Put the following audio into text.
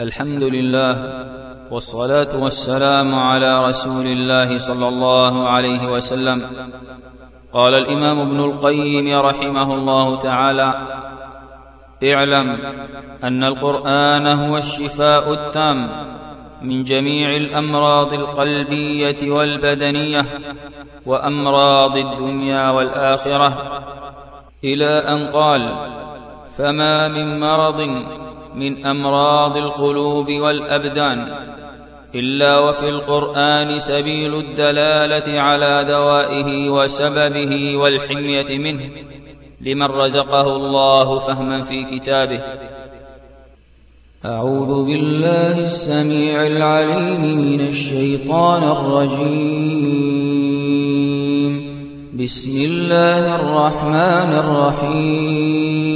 الحمد لله والصلاة والسلام على رسول الله صلى الله عليه وسلم. قال الإمام ابن القيم رحمه الله تعالى اعلم أن القرآن هو الشفاء التام من جميع الأمراض القلبية والبدنية وأمراض الدنيا والآخرة. إلى أن قال فما من مرض من أمراض القلوب والأبدان إلا وفي القرآن سبيل الدلالة على دوائه وسببه والحمية منه لمن رزقه الله فهما في كتابه. أعوذ بالله السميع العليم من الشيطان الرجيم. بسم الله الرحمن الرحيم.